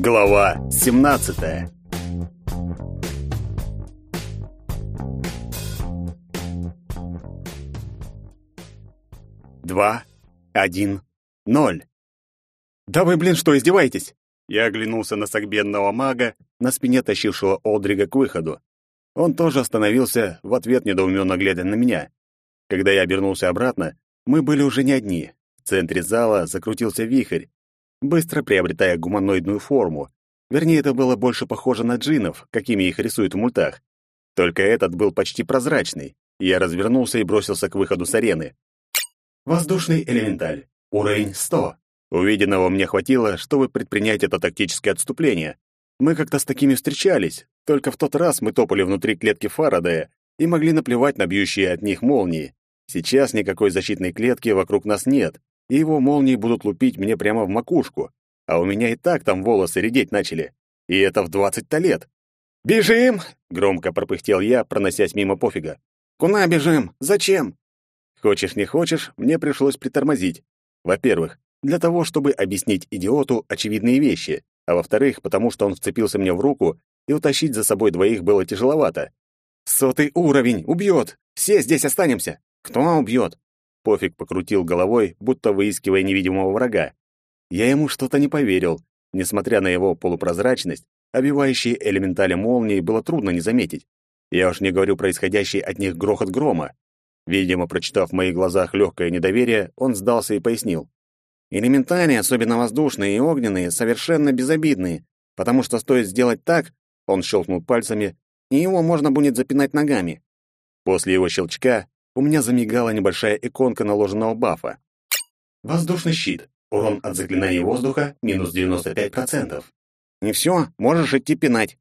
Глава 17. Два, один, ноль. Да вы, блин, что, издеваетесь? Я оглянулся на согбенного мага, на спине тащившего Олдрига к выходу. Он тоже остановился, в ответ недоуменно глядя на меня. Когда я обернулся обратно, мы были уже не одни. В центре зала закрутился вихрь, быстро приобретая гуманоидную форму. Вернее, это было больше похоже на джинов, какими их рисуют в мультах. Только этот был почти прозрачный. Я развернулся и бросился к выходу с арены. Воздушный элементаль. Уровень 100. Увиденного мне хватило, чтобы предпринять это тактическое отступление. Мы как-то с такими встречались, только в тот раз мы топали внутри клетки Фарадея и могли наплевать на бьющие от них молнии. Сейчас никакой защитной клетки вокруг нас нет, и его молнии будут лупить мне прямо в макушку, а у меня и так там волосы редеть начали. И это в двадцать-то лет. «Бежим!» — громко пропыхтел я, проносясь мимо пофига. «Куда бежим? Зачем?» Хочешь не хочешь, мне пришлось притормозить. Во-первых, для того, чтобы объяснить идиоту очевидные вещи, а во-вторых, потому что он вцепился мне в руку, и утащить за собой двоих было тяжеловато. «Сотый уровень! Убьет! Все здесь останемся! Кто убьет?» Пофиг покрутил головой, будто выискивая невидимого врага. Я ему что-то не поверил. Несмотря на его полупрозрачность, обивающие элементали молнии было трудно не заметить. Я уж не говорю про исходящий от них грохот грома. Видимо, прочитав в моих глазах легкое недоверие, он сдался и пояснил. Элементали, особенно воздушные и огненные, совершенно безобидные, потому что стоит сделать так, он щелкнул пальцами, и его можно будет запинать ногами. После его щелчка у меня замигала небольшая иконка наложенного бафа. Воздушный щит. Урон от заклинаний воздуха минус 95%. Не все, можешь идти пинать.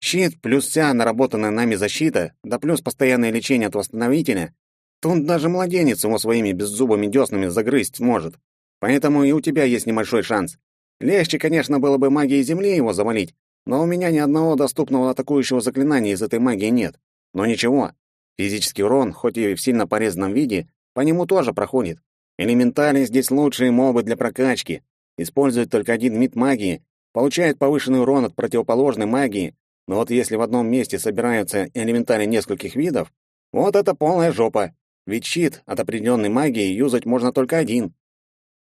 Щит плюс вся наработанная нами защита, да плюс постоянное лечение от восстановителя. Тут даже младенец его своими беззубыми деснами загрызть сможет. Поэтому и у тебя есть небольшой шанс. Легче, конечно, было бы магией земли его завалить, но у меня ни одного доступного атакующего заклинания из этой магии нет. Но ничего, Физический урон, хоть и в сильно порезанном виде, по нему тоже проходит. Элементали здесь лучшие мобы для прокачки. Используют только один вид магии, получают повышенный урон от противоположной магии, но вот если в одном месте собираются элементали нескольких видов, вот это полная жопа. Ведь щит от определенной магии юзать можно только один.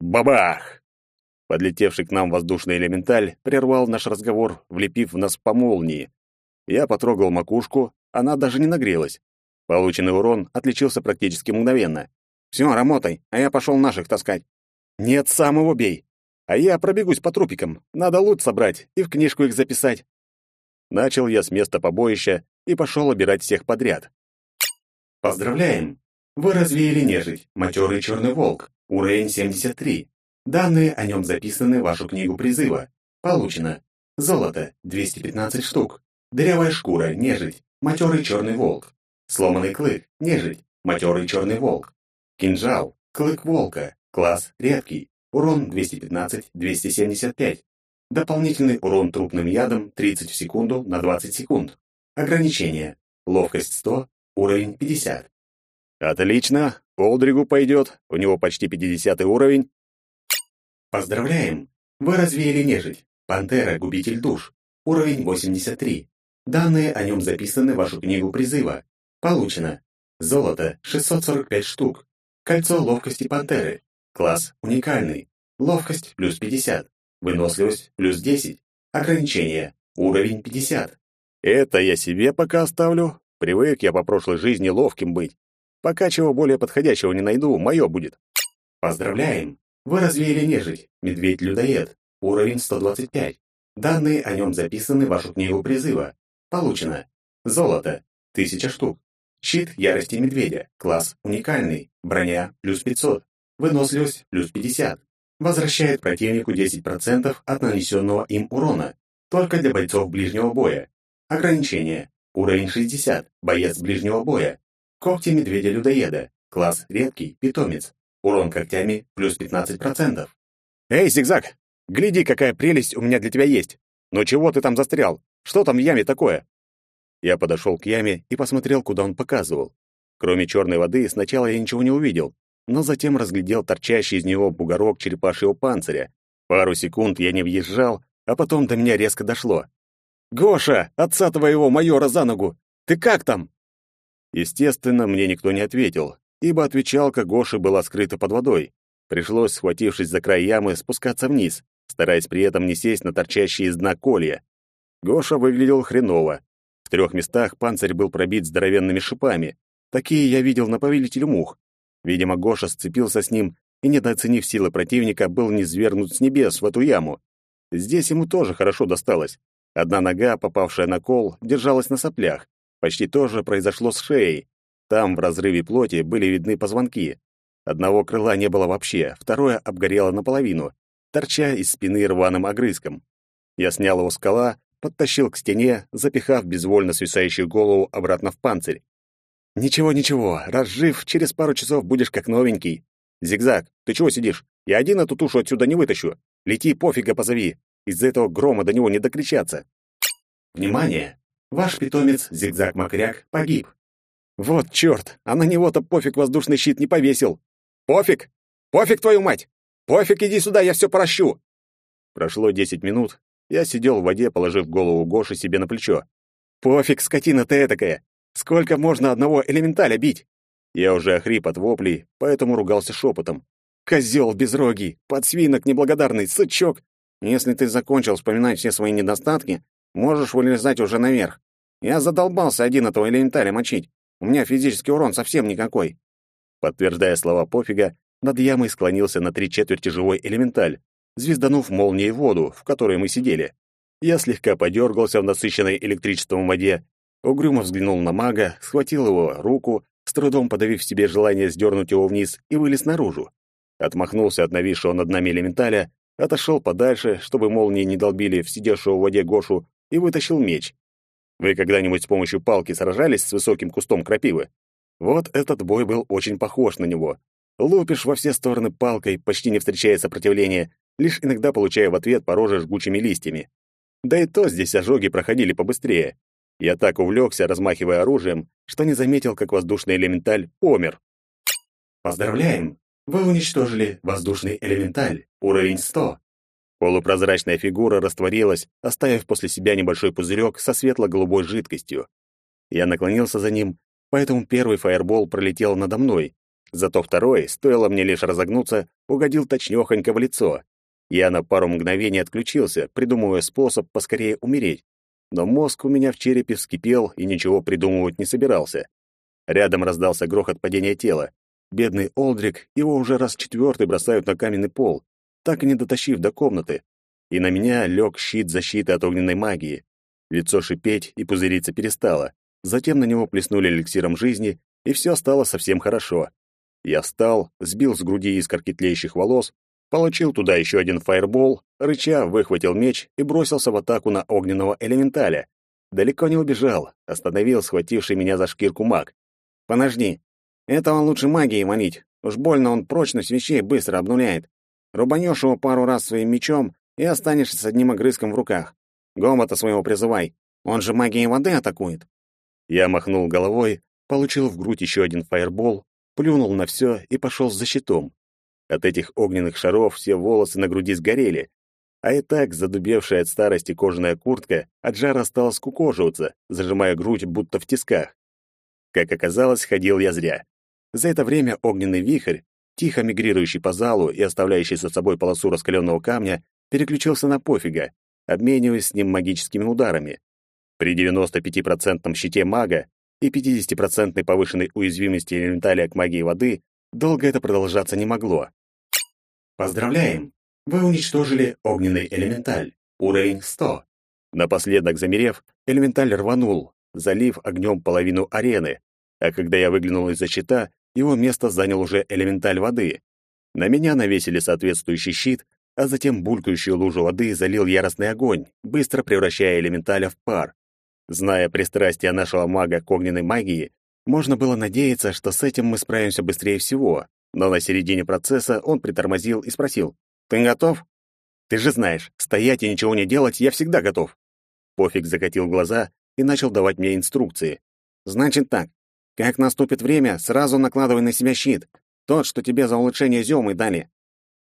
Бабах! Подлетевший к нам воздушный элементаль прервал наш разговор, влепив в нас по молнии. Я потрогал макушку, она даже не нагрелась. Полученный урон отличился практически мгновенно. «Все, работай, а я пошел наших таскать». «Нет, сам его бей. А я пробегусь по трупикам. Надо лут собрать и в книжку их записать». Начал я с места побоища и пошел обирать всех подряд. Поздравляем! Вы развеяли нежить, матерый черный волк, уровень 73. Данные о нем записаны в вашу книгу призыва. Получено. Золото – 215 штук. Дырявая шкура, нежить, матерый черный волк. Сломанный клык, нежить, матерый черный волк. Кинжал, клык волка, класс редкий, урон 215-275. Дополнительный урон трупным ядом 30 в секунду на 20 секунд. Ограничение. Ловкость 100, уровень 50. Отлично, Олдригу пойдет, у него почти 50 уровень. Поздравляем! Вы развеяли нежить. Пантера, губитель душ. Уровень 83. Данные о нем записаны в вашу книгу призыва. Получено. Золото 645 штук. Кольцо ловкости пантеры. Класс уникальный. Ловкость плюс 50. Выносливость плюс 10. Ограничение. Уровень 50. Это я себе пока оставлю. Привык я по прошлой жизни ловким быть. Пока чего более подходящего не найду, мое будет. Поздравляем! Вы развеяли нежить. Медведь-людоед. Уровень 125. Данные о нем записаны в вашу книгу призыва. Получено. Золото. 1000 штук. Щит ярости медведя. Класс уникальный. Броня плюс 500. Выносливость плюс 50. Возвращает противнику 10% от нанесенного им урона. Только для бойцов ближнего боя. Ограничение. Уровень 60. Боец ближнего боя. Когти медведя-людоеда. Класс редкий. Питомец. Урон когтями плюс 15%. Эй, Зигзаг! Гляди, какая прелесть у меня для тебя есть. Но чего ты там застрял? Что там в яме такое? Я подошел к яме и посмотрел, куда он показывал. Кроме черной воды, сначала я ничего не увидел, но затем разглядел торчащий из него бугорок черепашьего панциря. Пару секунд я не въезжал, а потом до меня резко дошло. «Гоша, отца твоего майора за ногу! Ты как там?» Естественно, мне никто не ответил, ибо отвечалка Гоши была скрыта под водой. Пришлось, схватившись за край ямы, спускаться вниз, стараясь при этом не сесть на торчащие из дна колья. Гоша выглядел хреново. Трех местах панцирь был пробит здоровенными шипами. Такие я видел на повелителе мух. Видимо, Гоша сцепился с ним и, недооценив силы противника, был низвергнут с небес в эту яму. Здесь ему тоже хорошо досталось. Одна нога, попавшая на кол, держалась на соплях. Почти то же произошло с шеей. Там, в разрыве плоти, были видны позвонки. Одного крыла не было вообще, второе обгорело наполовину, торча из спины рваным огрызком. Я снял его с кола, подтащил к стене, запихав безвольно свисающую голову обратно в панцирь. «Ничего, ничего, раз жив, через пару часов будешь как новенький. Зигзаг, ты чего сидишь? Я один эту тушу отсюда не вытащу. Лети, пофига позови. Из-за этого грома до него не докричаться». «Внимание! Ваш питомец Зигзаг-Макряк погиб. Вот чёрт, а на него-то пофиг воздушный щит не повесил. Пофиг! Пофиг, твою мать! Пофиг, иди сюда, я все прощу!» Прошло десять минут. Я сидел в воде, положив голову Гоши себе на плечо. «Пофиг, скотина ты этакая! Сколько можно одного элементаля бить?» Я уже охрип от воплей, поэтому ругался шепотом. «Козел безрогий! Подсвинок неблагодарный! Сычок! Если ты закончил вспоминать все свои недостатки, можешь вылезать уже наверх. Я задолбался один этого элементаля мочить. У меня физический урон совсем никакой. Подтверждая слова пофига, над ямой склонился на три четверти живой элементаль, звезданув молнией воду, в которой мы сидели. Я слегка подергался в насыщенной электричеством воде, угрюмо взглянул на мага, схватил его руку, с трудом подавив в себе желание сдернуть его вниз, и вылез наружу. Отмахнулся от нависшего над нами элементаля, отошел подальше, чтобы молнии не долбили в сидевшего в воде Гошу, и вытащил меч. Вы когда-нибудь с помощью палки сражались с высоким кустом крапивы? Вот этот бой был очень похож на него. Лупишь во все стороны палкой, почти не встречая сопротивления, лишь иногда получая в ответ по роже жгучими листьями. Да и то здесь ожоги проходили побыстрее. Я так увлекся, размахивая оружием, что не заметил, как воздушный элементаль помер. Поздравляем! Вы уничтожили воздушный элементаль, уровень 100. Полупрозрачная фигура растворилась, оставив после себя небольшой пузырек со светло-голубой жидкостью. Я наклонился за ним, поэтому первый фаербол пролетел надо мной. Зато второй, стоило мне лишь разогнуться, угодил точнёхонько в лицо. Я на пару мгновений отключился, придумывая способ поскорее умереть. Но мозг у меня в черепе вскипел и ничего придумывать не собирался. Рядом раздался грохот падения тела. Бедный Олдрик, его уже раз четвертый бросают на каменный пол так и не дотащив до комнаты. И на меня лег щит защиты от огненной магии. Лицо шипеть и пузыриться перестало. Затем на него плеснули эликсиром жизни, и все стало совсем хорошо. Я встал, сбил с груди искорки тлеющих волос, получил туда еще один фаербол, рыча выхватил меч и бросился в атаку на огненного элементаля. Далеко не убежал, остановил схвативший меня за шкирку маг. «Подожди, этого лучше магией манить. Уж больно он прочность вещей быстро обнуляет. Рубанешь его пару раз своим мечом и останешься с одним огрызком в руках. Гомота своего призывай. Он же магией воды атакует. Я махнул головой, получил в грудь еще один фаербол, плюнул на все и пошел за щитом. От этих огненных шаров все волосы на груди сгорели, а и так задубевшая от старости кожаная куртка от жара стала скукоживаться, зажимая грудь будто в тисках. Как оказалось, ходил я зря. За это время огненный вихрь, тихо мигрирующий по залу и оставляющий за собой полосу раскаленного камня, переключился на пофига, обмениваясь с ним магическими ударами. При 95% щите мага и 50% повышенной уязвимости элементаля к магии воды долго это продолжаться не могло. Поздравляем! Вы уничтожили огненный элементаль. Уровень 100. Напоследок замерев, элементаль рванул, залив огнем половину арены, а когда я выглянул из-за щита, его место занял уже элементаль воды. На меня навесили соответствующий щит, а затем булькающую лужу воды залил яростный огонь, быстро превращая элементаля в пар. Зная пристрастие нашего мага к огненной магии, можно было надеяться, что с этим мы справимся быстрее всего, но на середине процесса он притормозил и спросил, «Ты готов?» «Ты же знаешь, стоять и ничего не делать я всегда готов». Пофиг закатил глаза и начал давать мне инструкции. «Значит так, как наступит время, сразу накладывай на себя щит. Тот, что тебе за улучшение зёмы дали.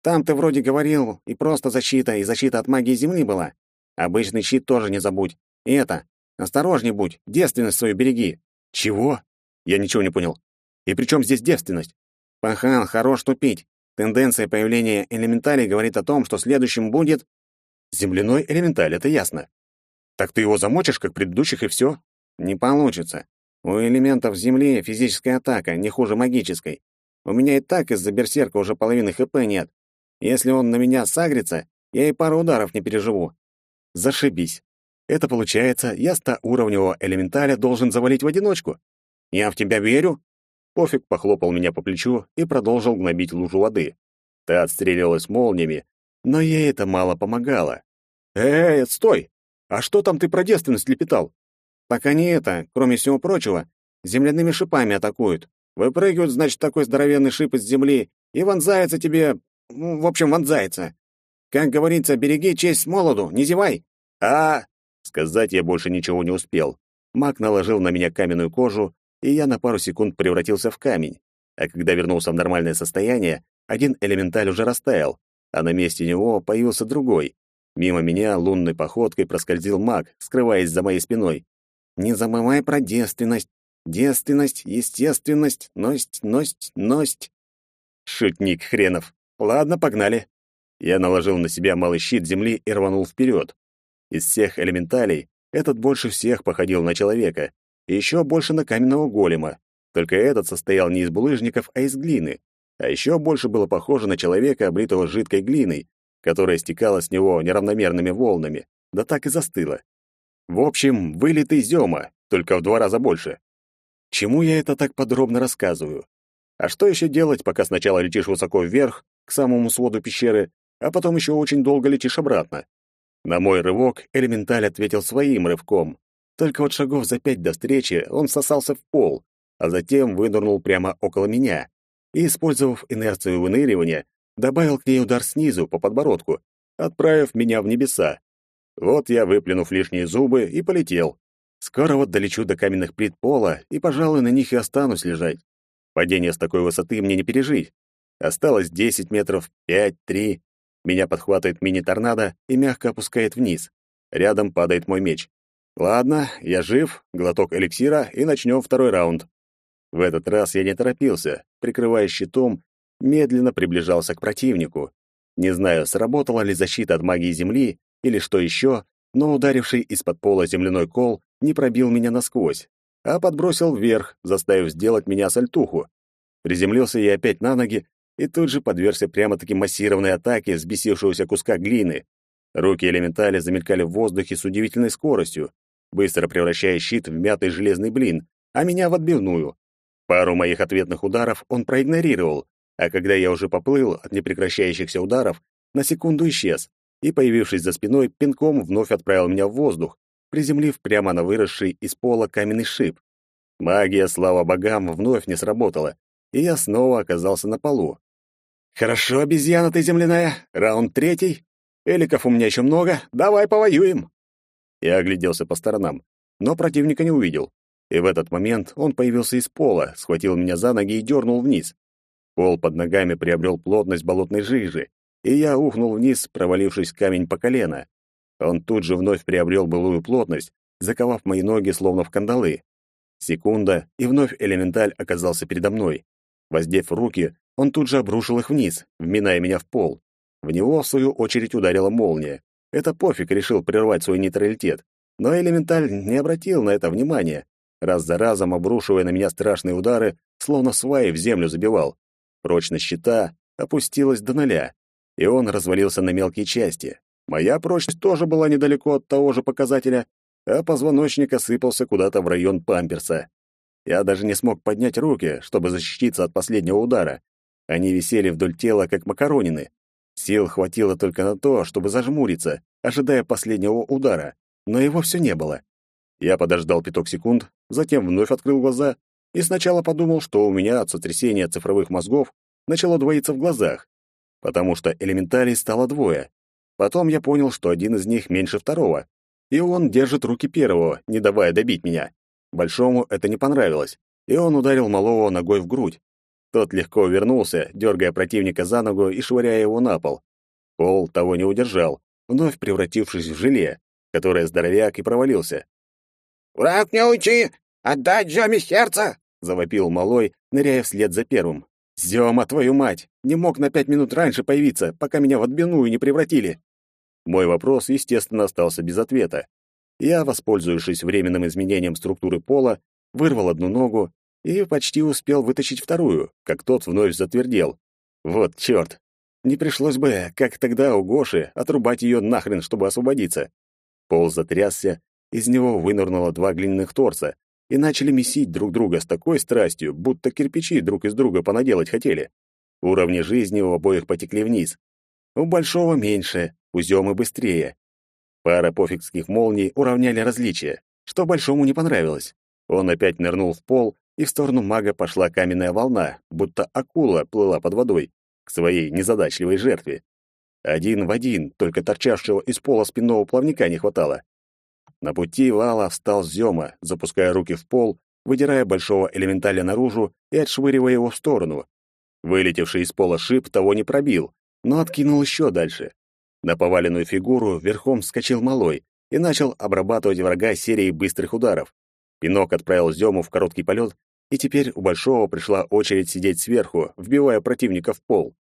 Там ты вроде говорил, и просто защита, и защита от магии Земли была. Обычный щит тоже не забудь. И это, осторожней будь, девственность свою береги. Чего? Я ничего не понял. И при чем здесь девственность? Пахан, хорош тупить. Тенденция появления элементалей говорит о том, что следующим будет... Земляной элементаль, это ясно. Так ты его замочишь, как предыдущих, и все? Не получится. У элементов Земли физическая атака не хуже магической. У меня и так из-за берсерка уже половины ХП нет. Если он на меня сагрится, я и пару ударов не переживу. Зашибись. Это получается, я уровневого элементаля должен завалить в одиночку. Я в тебя верю. Пофиг похлопал меня по плечу и продолжил гнобить лужу воды. Та отстреливалась молниями, но ей это мало помогало. «Эй, стой! А что там ты про девственность лепетал?» «Пока не это, кроме всего прочего, земляными шипами атакуют. Выпрыгивают, значит, такой здоровенный шип из земли и вонзается тебе... В общем, вонзается. Как говорится, береги честь молоду, не зевай. А... Сказать я больше ничего не успел. Маг наложил на меня каменную кожу, и я на пару секунд превратился в камень. А когда вернулся в нормальное состояние, один элементаль уже растаял, а на месте него появился другой. Мимо меня лунной походкой проскользил маг, скрываясь за моей спиной. «Не забывай про девственность. Девственность, естественность, ность, ность, ность». Шутник хренов. Ладно, погнали. Я наложил на себя малый щит земли и рванул вперед. Из всех элементалей этот больше всех походил на человека, и еще больше на каменного голема. Только этот состоял не из булыжников, а из глины. А еще больше было похоже на человека, облитого жидкой глиной, которая стекала с него неравномерными волнами, да так и застыла. В общем, вылитый Зёма, только в два раза больше. Чему я это так подробно рассказываю? А что еще делать, пока сначала летишь высоко вверх, к самому своду пещеры, а потом еще очень долго летишь обратно. На мой рывок элементаль ответил своим рывком. Только вот шагов за пять до встречи он сосался в пол, а затем вынырнул прямо около меня и, использовав инерцию выныривания, добавил к ней удар снизу по подбородку, отправив меня в небеса. Вот я, выплюнув лишние зубы, и полетел. Скоро вот долечу до каменных плит пола и, пожалуй, на них и останусь лежать. Падение с такой высоты мне не пережить. Осталось 10 метров, 5, 3. Меня подхватывает мини-торнадо и мягко опускает вниз. Рядом падает мой меч. Ладно, я жив, глоток эликсира, и начнем второй раунд. В этот раз я не торопился, прикрывая щитом, медленно приближался к противнику. Не знаю, сработала ли защита от магии Земли или что еще, но ударивший из-под пола земляной кол не пробил меня насквозь, а подбросил вверх, заставив сделать меня сальтуху. Приземлился я опять на ноги и тут же подвергся прямо-таки массированной атаке взбесившегося куска глины. Руки элементали замелькали в воздухе с удивительной скоростью, быстро превращая щит в мятый железный блин, а меня в отбивную. Пару моих ответных ударов он проигнорировал, а когда я уже поплыл от непрекращающихся ударов, на секунду исчез и, появившись за спиной, пинком вновь отправил меня в воздух, приземлив прямо на выросший из пола каменный шип. Магия, слава богам, вновь не сработала, и я снова оказался на полу. «Хорошо, обезьяна ты земляная. Раунд третий. Эликов у меня еще много. Давай повоюем!» Я огляделся по сторонам, но противника не увидел. И в этот момент он появился из пола, схватил меня за ноги и дернул вниз. Пол под ногами приобрел плотность болотной жижи, и я ухнул вниз, провалившись в камень по колено. Он тут же вновь приобрел былую плотность, заковав мои ноги словно в кандалы. Секунда, и вновь элементаль оказался передо мной. Воздев руки, он тут же обрушил их вниз, вминая меня в пол. В него, в свою очередь, ударила молния. Это пофиг решил прервать свой нейтралитет. Но элементаль не обратил на это внимания, раз за разом обрушивая на меня страшные удары, словно сваи в землю забивал. Прочность щита опустилась до нуля, и он развалился на мелкие части. Моя прочность тоже была недалеко от того же показателя, а позвоночник осыпался куда-то в район памперса. Я даже не смог поднять руки, чтобы защититься от последнего удара. Они висели вдоль тела, как макаронины. Сил хватило только на то, чтобы зажмуриться, ожидая последнего удара, но его все не было. Я подождал пяток секунд, затем вновь открыл глаза и сначала подумал, что у меня от сотрясения цифровых мозгов начало двоиться в глазах, потому что элементарий стало двое. Потом я понял, что один из них меньше второго, и он держит руки первого, не давая добить меня. Большому это не понравилось, и он ударил малого ногой в грудь. Тот легко вернулся, дергая противника за ногу и швыряя его на пол. Пол того не удержал, вновь превратившись в желе, которое здоровяк и провалился. «Враг не уйти! Отдать Зёме сердце!» — завопил малой, ныряя вслед за первым. «Зёма, твою мать! Не мог на пять минут раньше появиться, пока меня в отбивную не превратили!» Мой вопрос, естественно, остался без ответа. Я, воспользовавшись временным изменением структуры пола, вырвал одну ногу и почти успел вытащить вторую, как тот вновь затвердел. Вот чёрт! Не пришлось бы, как тогда у Гоши, отрубать её нахрен, чтобы освободиться. Пол затрясся, из него вынырнуло два глиняных торса и начали месить друг друга с такой страстью, будто кирпичи друг из друга понаделать хотели. Уровни жизни у обоих потекли вниз. У большого меньше, у Зёмы быстрее. Пара пофигских молний уравняли различия, что большому не понравилось. Он опять нырнул в пол, и в сторону мага пошла каменная волна, будто акула плыла под водой к своей незадачливой жертве. Один в один, только торчавшего из пола спинного плавника не хватало. На пути вала встал Зёма, запуская руки в пол, выдирая большого элементаля наружу и отшвыривая его в сторону. Вылетевший из пола шип того не пробил, но откинул еще дальше. На поваленную фигуру верхом вскочил малой и начал обрабатывать врага серией быстрых ударов. Пинок отправил Зему в короткий полет, и теперь у Большого пришла очередь сидеть сверху, вбивая противника в пол.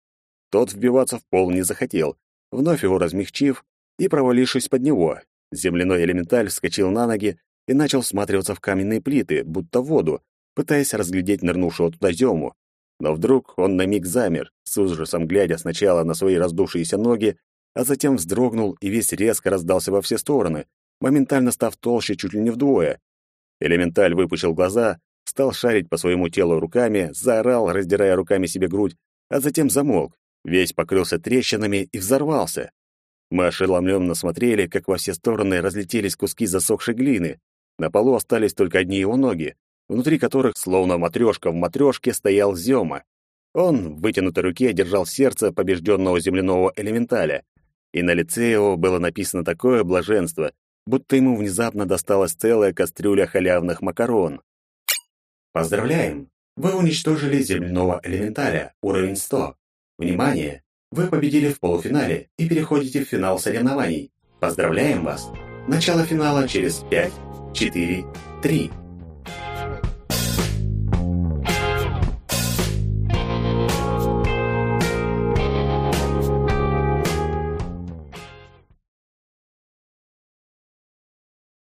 Тот вбиваться в пол не захотел, вновь его размягчив и провалившись под него. Земляной элементаль вскочил на ноги и начал всматриваться в каменные плиты, будто в воду, пытаясь разглядеть нырнувшего туда Зему. Но вдруг он на миг замер, с ужасом глядя сначала на свои раздувшиеся ноги, а затем вздрогнул и весь резко раздался во все стороны, моментально став толще чуть ли не вдвое. Элементаль выпучил глаза, стал шарить по своему телу руками, заорал, раздирая руками себе грудь, а затем замолк, весь покрылся трещинами и взорвался. Мы ошеломленно смотрели, как во все стороны разлетелись куски засохшей глины. На полу остались только одни его ноги, внутри которых, словно матрешка в матрешке, стоял Зёма. Он в вытянутой руке держал сердце побежденного земляного элементаля, и на лице его было написано такое блаженство, будто ему внезапно досталась целая кастрюля халявных макарон. Поздравляем! Вы уничтожили земляного элементаля, уровень 100. Внимание! Вы победили в полуфинале и переходите в финал соревнований. Поздравляем вас! Начало финала через 5, 4, 3,